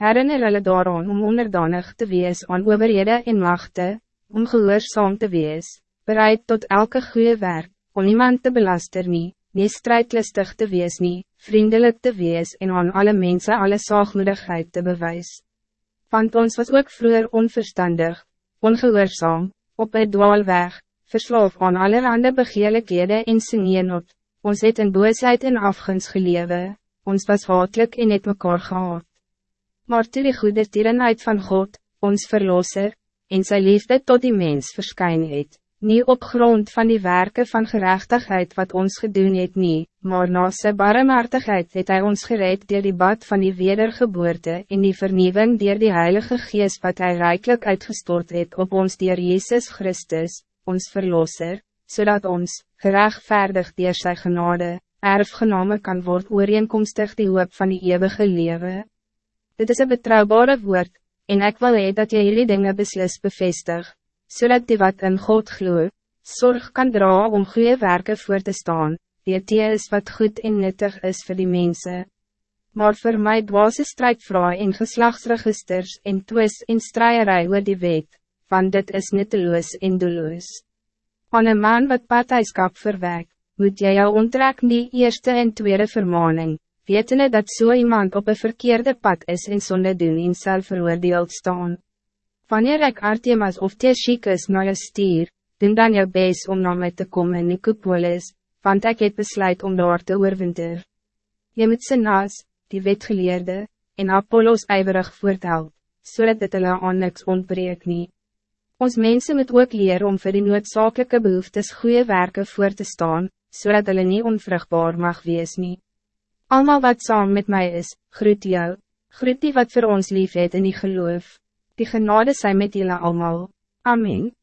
Herinner hulle daaraan om onderdanig te wees aan overhede en machte, om gehoorzaam te wees, bereid tot elke goede werk, om niemand te belaster nie, nie strijdlustig te wees nie, vriendelijk te wees en aan alle mensen alle zaagmoedigheid te bewijs. Want ons was ook vroeger onverstandig, ongehoorzaam, op het dwaalweg, versloof aan allerhande begeerlikhede en sineenot, ons het in boosheid en afguns gelewe, ons was hatelijk en het mekaar gehad. Maar toe die goede tierenheid van God, ons verlosser, en sy liefde tot die mens verskyn het, niet op grond van die werken van gerechtigheid wat ons gedoen het nie, maar na sy barmhartigheid het hij ons gereed door die bad van die wedergeboorte en die vernieuwing door die Heilige Geest wat hij rijkelijk uitgestort het op ons door Jezus Christus, ons Verlosser, zodat ons, gerechtvaardig door sy genade, erfgename kan worden ooreenkomstig die hoop van die eeuwige leven. Dit is een betrouwbare woord, en ik wil hee dat jy jullie dingen beslis bevestig, zodat die wat in God glo, zorg kan dra om goede werken voor te staan, die is wat goed en nuttig is voor die mensen. Maar voor mij dwaze strijdvrouw in geslachtsregisters en twis en strijerij oor die wet, want dit is nutteloos en doelloos. Aan een man wat partijskap verwek, moet jy jou onttrek die eerste en tweede vermaning, wetende dat zo so iemand op een verkeerde pad is en zonde doen en self veroordeeld staan. Wanneer ik Artemas of Teschikus naar je stier, doen dan jou best om naar mij te komen in Nicopolis, want ik het besluit om daar te oorwinter. Je moet ze naas, die wetgeleerde, en Apollos ijverig voorthelp, zodat so dit hulle aan niks ontbreek nie. Ons mensen moet ook leer om voor die noodzakelijke behoeftes goede werken voor te staan, zodat so hulle nie onvruchtbaar mag wees nie. Almal wat saam met mij is, groet jou, groet die wat voor ons lief het in die geloof. Die genade zij met jullie allemaal. Amen.